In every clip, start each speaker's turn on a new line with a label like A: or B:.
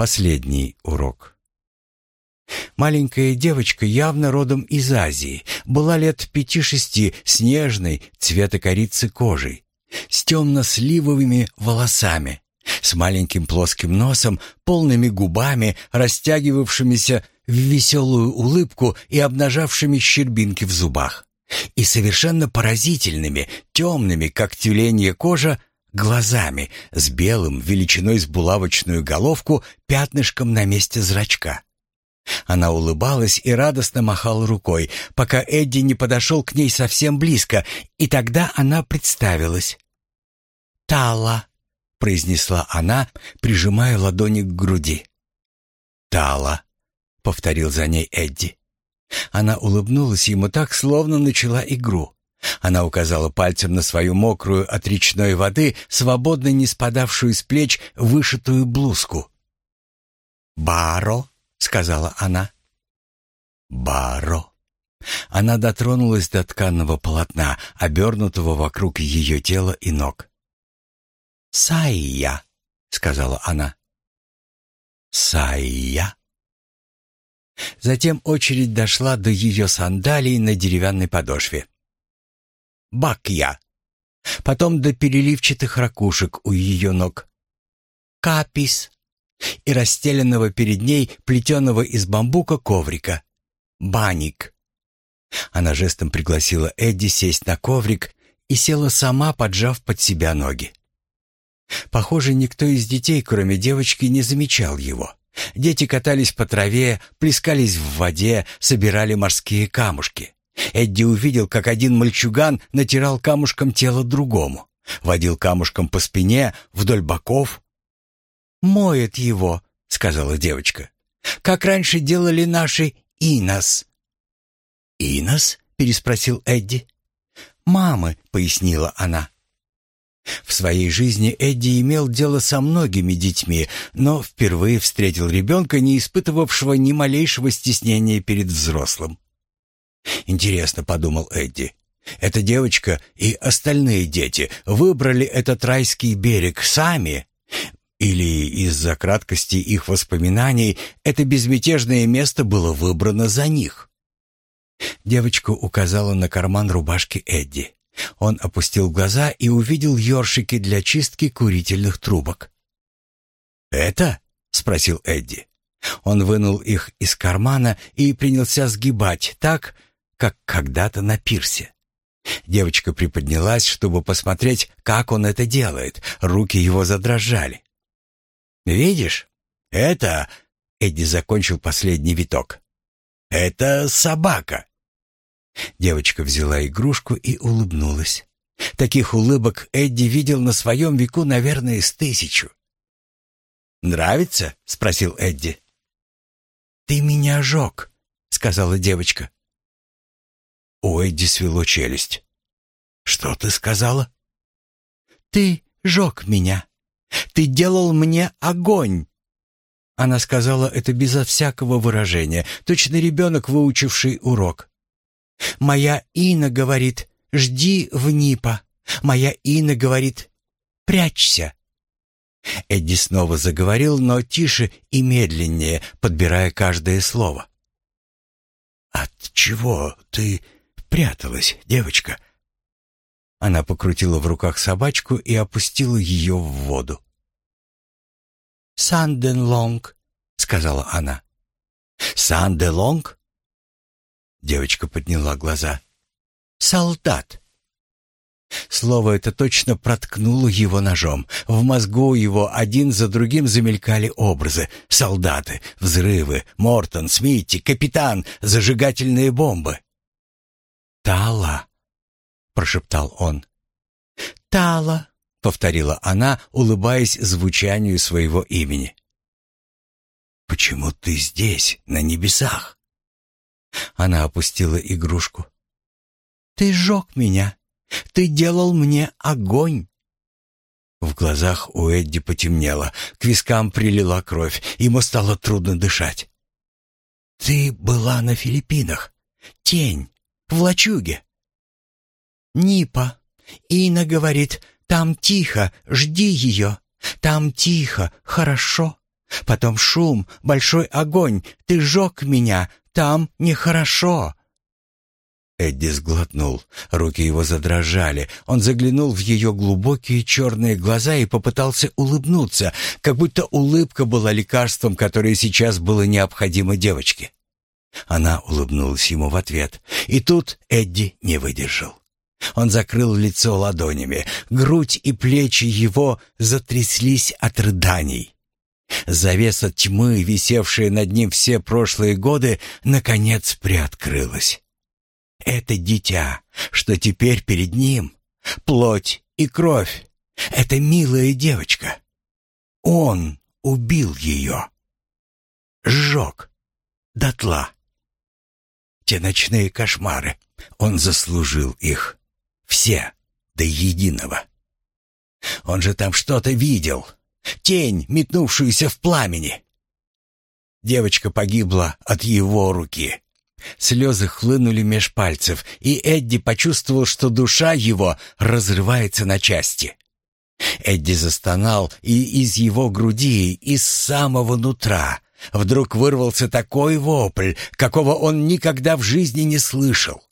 A: Последний урок. Маленькая девочка, явно родом из Азии, была лет пяти-шести, снежной, цвета корицы кожей, с темно-сливовыми волосами, с маленьким плоским носом, полными губами, растягивавшимися в веселую улыбку и обнажавшими щербинки в зубах, и совершенно поразительными, темными, как тюленья кожа, глазами с белым, величиной с булавочную головку, пятнышком на месте зрачка. Она улыбалась и радостно махала рукой, пока Эдди не подошел к ней совсем близко, и тогда она представилась. «Тала», — произнесла она, прижимая ладони к груди. «Тала», — повторил за ней Эдди. Она улыбнулась ему так, словно начала игру. Она указала пальцем на свою мокрую от речной воды, свободно не спадавшую с плеч, вышитую блузку. «Баро», — сказала она. «Баро». Она дотронулась до тканного полотна, обернутого вокруг ее тела и ног. «Сайя», — сказала она. «Сайя». Затем очередь дошла до ее сандалий на деревянной подошве. «Бакья». Потом до переливчатых ракушек у ее ног. «Капис» и расстеленного перед ней плетеного из бамбука коврика. «Баник». Она жестом пригласила Эдди сесть на коврик и села сама, поджав под себя ноги. Похоже, никто из детей, кроме девочки, не замечал его. Дети катались по траве, плескались в воде, собирали морские камушки. Эдди увидел, как один мальчуган натирал камушком тело другому, водил камушком по спине, вдоль боков, моет его», — сказала девочка. «Как раньше делали наши Инос». «Инос?» — переспросил Эдди. «Мамы», — пояснила она. В своей жизни Эдди имел дело со многими детьми, но впервые встретил ребенка, не испытывавшего ни малейшего стеснения перед взрослым. «Интересно», — подумал Эдди, — «эта девочка и остальные дети выбрали этот райский берег сами или из-за краткости их воспоминаний это безмятежное место было выбрано за них? Девочка указала на карман рубашки Эдди. Он опустил глаза и увидел ёршики для чистки курительных трубок. «Это?» — спросил Эдди. Он вынул их из кармана и принялся сгибать так, как когда-то на пирсе. Девочка приподнялась, чтобы посмотреть, как он это делает. Руки его задрожали. «Видишь? Это...» — Эдди закончил последний виток. «Это собака». Девочка взяла игрушку и улыбнулась. Таких улыбок Эдди видел на своем веку, наверное, с тысячу. «Нравится?» — спросил Эдди. «Ты меня жег», — сказала девочка. У Эдди свело челюсть. «Что ты сказала?» «Ты жег меня». Ты делал мне огонь!» Она сказала это безо всякого выражения, точно ребенок, выучивший урок. «Моя Ина говорит, жди в Нипа. Моя Ина говорит, прячься». Эдди снова заговорил, но тише и медленнее, подбирая каждое слово. «От чего ты пряталась, девочка?» Она покрутила в руках собачку и опустила ее в воду. «Санденлонг», — сказала она. «Санделонг?» Девочка подняла глаза. «Солдат». Слово это точно проткнуло его ножом. В мозгу его один за другим замелькали образы. Солдаты, взрывы, Мортон, Смитти, капитан, зажигательные бомбы. «Тала», — прошептал он. «Тала», — повторила она, улыбаясь звучанию своего имени. «Почему ты здесь, на небесах?» Она опустила игрушку. «Ты сжег меня. Ты делал мне огонь». В глазах у Эдди потемнело, к вискам прилила кровь, ему стало трудно дышать. «Ты была на Филиппинах. Тень. В лачуге». «Нипа», Ина говорит, там тихо, жди ее. Там тихо, хорошо. Потом шум, большой огонь. Ты жег меня. Там нехорошо».
B: Эдди сглотнул. Руки его задрожали. Он заглянул в ее глубокие черные глаза и попытался улыбнуться, как будто улыбка была лекарством, которое сейчас было необходимо девочке. Она улыбнулась ему в ответ. И тут Эдди не выдержал. Он закрыл лицо ладонями. Грудь и плечи его затряслись от рыданий. Завеса тьмы, висевшая над ним все прошлые годы, наконец приоткрылась. Это дитя, что теперь перед ним, плоть и кровь. Это милая девочка. Он убил ее. Сжег. Дотла. Те ночные кошмары. Он заслужил их. Все. До единого. Он же там что-то видел. Тень, метнувшуюся в пламени. Девочка погибла от его руки. Слезы хлынули меж пальцев, и Эдди почувствовал, что душа его разрывается на части. Эдди застонал, и из его груди, из самого нутра, вдруг вырвался такой вопль, какого он никогда в жизни не слышал.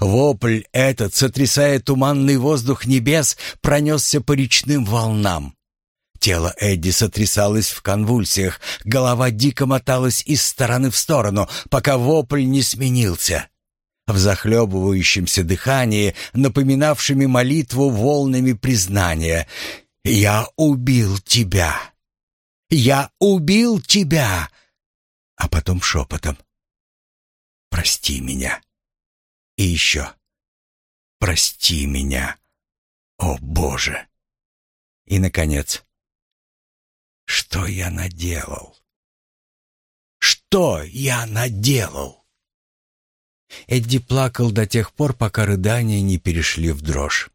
B: Вопль этот, сотрясая туманный воздух небес, пронесся по речным волнам. Тело Эдди сотрясалось в конвульсиях, голова дико моталась из стороны в сторону, пока вопль не сменился. В захлебывающемся дыхании, напоминавшими молитву волнами признания, «Я убил тебя! Я убил тебя!» А потом шепотом, «Прости меня!» И еще, «Прости меня, о Боже!» И, наконец, что я наделал? Что я наделал? Эдди плакал до тех пор, пока рыдания не перешли в дрожь.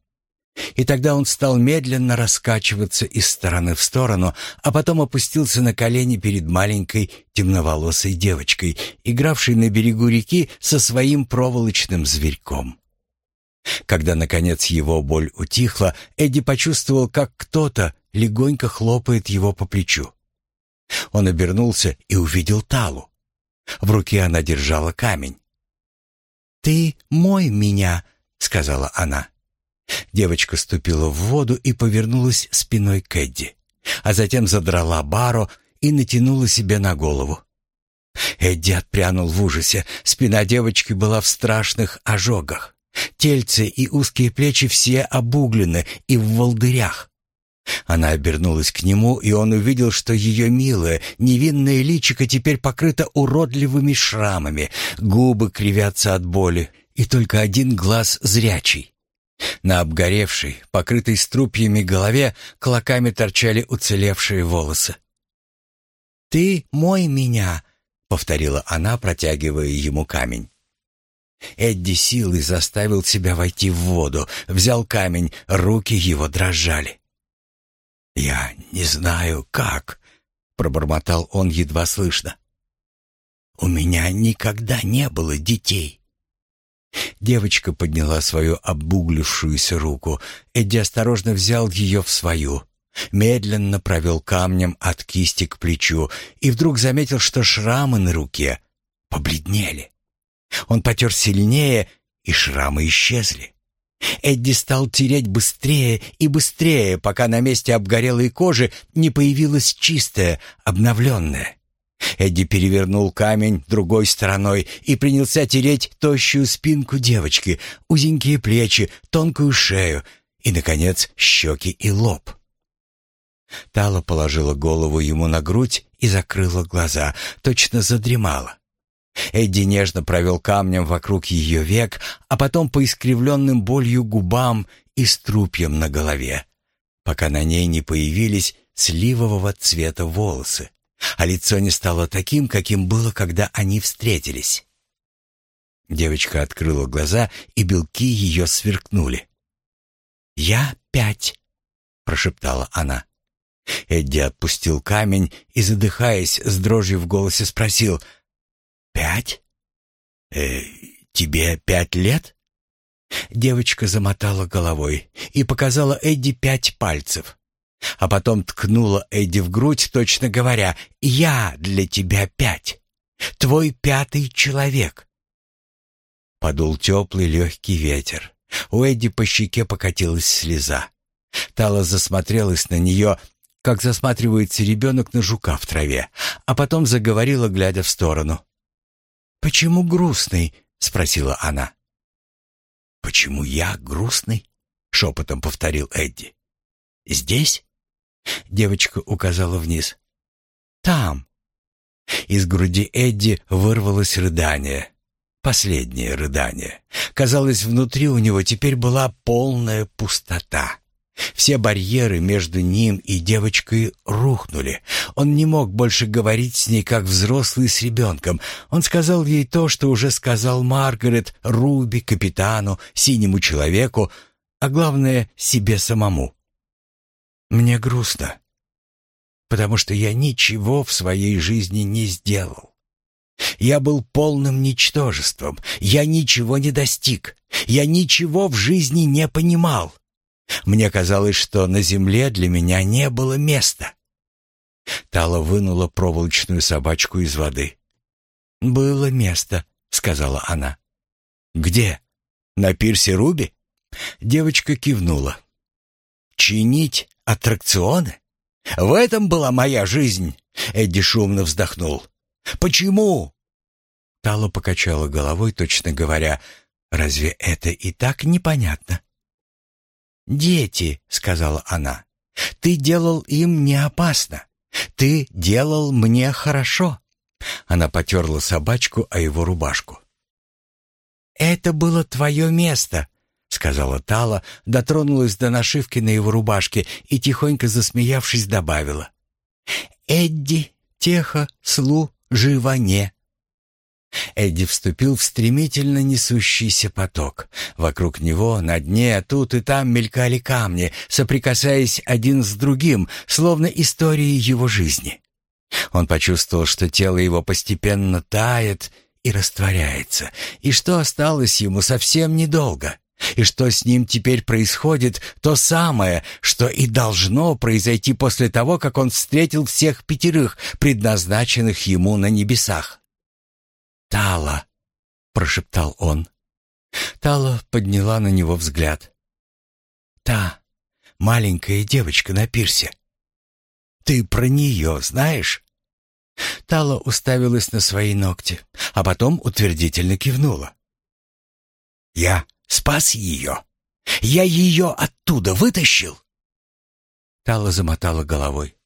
B: И тогда он стал медленно раскачиваться из стороны в сторону, а потом опустился на колени перед маленькой темноволосой девочкой, игравшей на берегу реки со своим проволочным зверьком. Когда, наконец, его боль утихла, Эдди почувствовал, как кто-то легонько хлопает его по плечу. Он обернулся и увидел Талу. В руке она держала камень. «Ты мой меня», — сказала она. Девочка ступила в воду и повернулась спиной к Эдди, а затем задрала баро и натянула себе на голову. Эдди отпрянул в ужасе. Спина девочки была в страшных ожогах. Тельце и узкие плечи все обуглены и в волдырях. Она обернулась к нему, и он увидел, что ее милое, невинное личико теперь покрыто уродливыми шрамами, губы кривятся от боли, и только один глаз зрячий. На обгоревшей, покрытой струпьями голове клоками торчали уцелевшие волосы. «Ты мой меня», — повторила она, протягивая ему камень. Эдди силой заставил себя войти в воду, взял камень, руки его дрожали. «Я не знаю, как», — пробормотал он едва слышно. «У меня никогда не было детей». Девочка подняла свою обуглившуюся руку. Эдди осторожно взял ее в свою, медленно провел камнем от кисти к плечу и вдруг заметил, что шрамы на руке побледнели. Он потер сильнее, и шрамы исчезли. Эдди стал тереть быстрее и быстрее, пока на месте обгорелой кожи не появилась чистая, обновленная. Эдди перевернул камень другой стороной и принялся тереть тощую спинку девочки, узенькие плечи, тонкую шею и, наконец, щеки и лоб. Тала положила голову ему на грудь и закрыла глаза, точно задремала. Эдди нежно провел камнем вокруг ее век, а потом по искривленным болью губам и струпьям на голове, пока на ней не появились сливового цвета волосы, а лицо не стало таким, каким было, когда они встретились. Девочка открыла глаза, и белки ее сверкнули. «Я пять», — прошептала она. Эдди отпустил камень и, задыхаясь, с дрожью в голосе спросил — «Пять? Э, тебе пять лет?» Девочка замотала головой и показала Эдди пять пальцев.
A: А потом ткнула Эдди в грудь, точно говоря, «Я для тебя пять, твой пятый человек». Подул теплый легкий ветер. У Эдди по щеке покатилась слеза. Тала засмотрелась на нее, как засматривается ребенок на жука в траве, а потом заговорила, глядя в сторону. «Почему грустный?» — спросила она. «Почему я грустный?» — шепотом повторил Эдди. «Здесь?» — девочка указала вниз. «Там». Из груди Эдди вырвалось рыдание. Последнее рыдание. Казалось, внутри у него теперь была полная пустота. Все барьеры между ним и девочкой рухнули. Он не мог больше говорить с ней, как взрослый с ребенком. Он сказал ей то, что уже сказал Маргарет, Руби, капитану, синему человеку, а главное, себе самому. «Мне грустно, потому что я ничего в своей жизни не сделал. Я был полным ничтожеством, я ничего не достиг, я ничего в жизни не понимал. Мне казалось, что на земле для меня не было места. Тала вынула проволочную собачку из воды. «Было место», — сказала она. «Где? На пирсе Руби?» Девочка кивнула. «Чинить аттракционы? В этом была моя жизнь!» Эдди шумно вздохнул. «Почему?» Тала покачала головой, точно говоря, «Разве это и так непонятно?» «Дети», — сказала она, — «ты делал им не опасно. Ты делал мне хорошо». Она потерла собачку о его рубашку. «Это было твое место», — сказала Тала, дотронулась до нашивки на его рубашке и, тихонько засмеявшись, добавила. «Эдди, Теха, Слу, Живане». Эдди вступил в стремительно несущийся поток. Вокруг него, на дне, тут и там мелькали камни, соприкасаясь один с другим, словно истории его жизни. Он почувствовал, что тело его постепенно тает и растворяется, и что осталось ему совсем недолго, и что с ним теперь происходит то самое, что и должно произойти после того, как он встретил всех пятерых, предназначенных ему на небесах. «Тала!» — прошептал он. Тала подняла на него взгляд. «Та, маленькая девочка на пирсе. Ты про нее знаешь?» Тала уставилась на свои ногти, а потом утвердительно кивнула. «Я спас ее. Я ее оттуда вытащил». Тала замотала головой.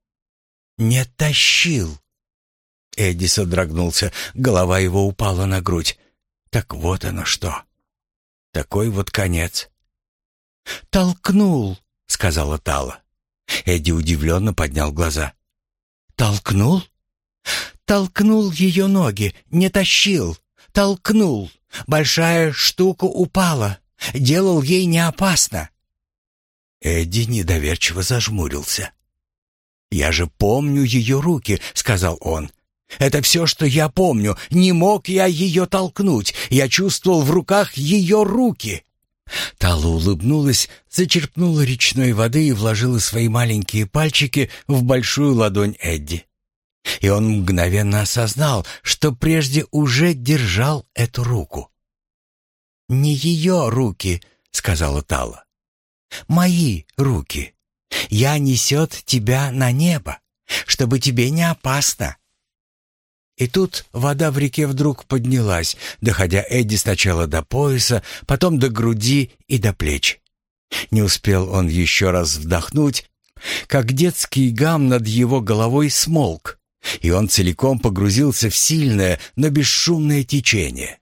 A: «Не тащил. Эдди содрогнулся, голова его упала на грудь. Так вот оно что. Такой вот конец. «Толкнул», — сказала Тала. Эдди удивленно поднял глаза. «Толкнул?» «Толкнул ее ноги, не тащил. Толкнул. Большая штука упала. Делал ей не опасно». Эдди недоверчиво зажмурился. «Я же помню ее руки», — сказал он. Это все, что я помню. Не мог я ее толкнуть. Я чувствовал в руках ее руки. Тала улыбнулась, зачерпнула речной воды и вложила свои маленькие пальчики в большую ладонь Эдди. И он мгновенно осознал, что прежде уже держал эту руку. «Не ее руки», — сказала Тала. «Мои руки. Я несет тебя на небо, чтобы тебе не опасно. И тут вода в реке вдруг поднялась, доходя Эдди сначала до пояса, потом до груди и до плеч. Не успел он еще раз вдохнуть, как детский гам над его головой смолк, и он целиком погрузился в сильное, но бесшумное течение.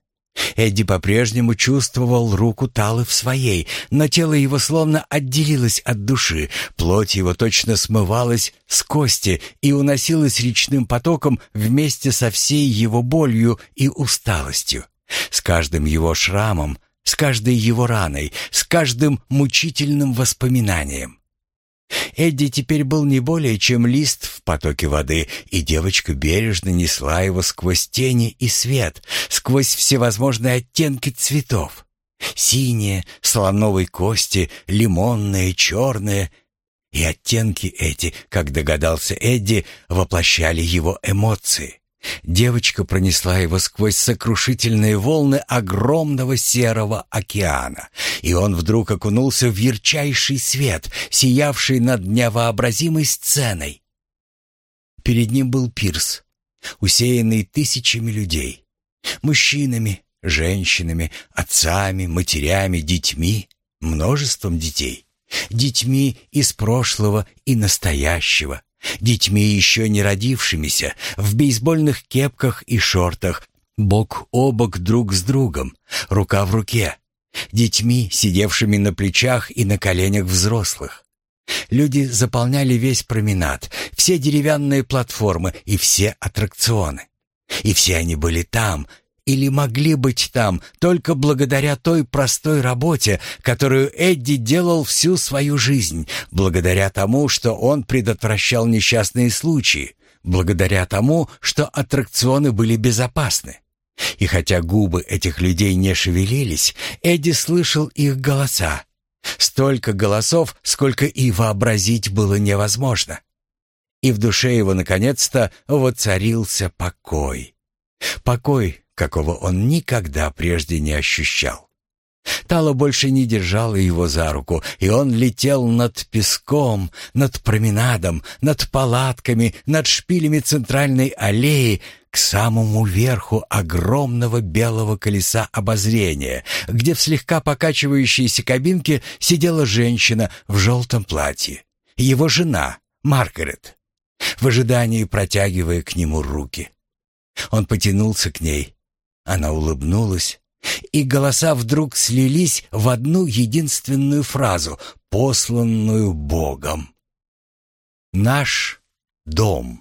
A: Эдди по-прежнему чувствовал руку Талы в своей, но тело его словно отделилось от души, плоть его точно смывалась с кости и уносилась речным потоком вместе со всей его болью и усталостью. С каждым его шрамом, с каждой его раной, с каждым мучительным воспоминанием. Эдди теперь был не более чем лист в потоке воды, и девочка бережно несла его сквозь тени и свет, сквозь всевозможные оттенки цветов. Синие, слоновой кости, лимонные, черные.
B: И оттенки эти, как догадался Эдди, воплощали его эмоции. Девочка пронесла его сквозь сокрушительные волны огромного серого океана, и он вдруг окунулся в ярчайший свет, сиявший над невообразимой сценой. Перед ним был пирс, усеянный тысячами людей, мужчинами, женщинами, отцами, матерями, детьми, множеством детей, детьми из прошлого и настоящего, детьми еще не родившимися, в бейсбольных кепках и шортах, бок о бок друг с другом, рука в руке, детьми, сидевшими на плечах и на коленях взрослых. Люди заполняли весь променад, все деревянные платформы и все аттракционы. И все они были там, или могли быть там только благодаря той простой работе, которую Эдди делал всю свою жизнь, благодаря тому, что он предотвращал несчастные случаи, благодаря тому, что аттракционы были безопасны. И хотя губы этих людей не шевелились, Эдди слышал их голоса. Столько голосов, сколько и вообразить было невозможно. И в душе его наконец-то воцарился покой. Покой, какого он никогда прежде не ощущал. Тала больше не держала его за руку, и он летел над песком, над променадом, над палатками, над шпилями центральной аллеи к самому верху огромного белого колеса обозрения, где в слегка покачивающейся кабинке сидела женщина в желтом платье, его жена, Маргарет, в ожидании протягивая к нему руки. Он потянулся к ней, она улыбнулась, и голоса вдруг слились в одну единственную фразу, посланную Богом. «Наш дом».